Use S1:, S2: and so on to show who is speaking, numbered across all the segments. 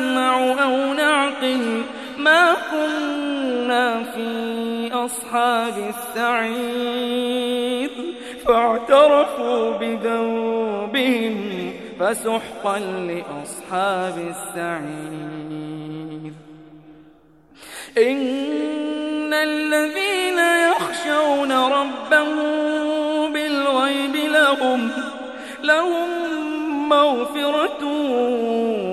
S1: نسمع أو نعقل ما كنا في أصحاب السعير. فاعترفوا بذنبهم فسحقا لأصحاب السعير. إن الذين يخشون ربهم بالغيب لهم لهم مغفرة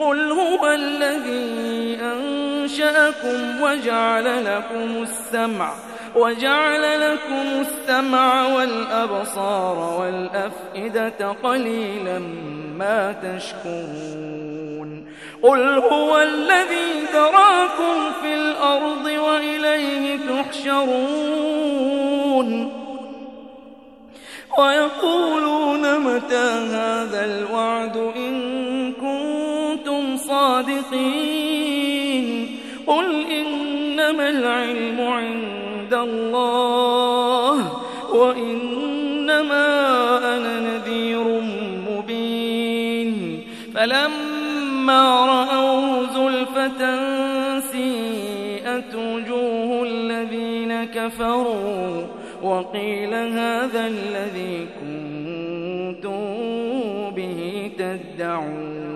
S1: قل هو الذي أنشأكم وجعل لكم السمع وجعل لكم السمع والأبصار والأفئدة قليلا ما تشكرون قل هو الذي ذراكم في الأرض وإليه تحشرون ويقولون متى هذا الوعد إن صادقين قل إنما العلم عند الله وإنما أنا نذير مبين. فلما رأوا زلفة سيئت وجوه الذين كفروا وقيل هذا الذي كنتم به تدعون.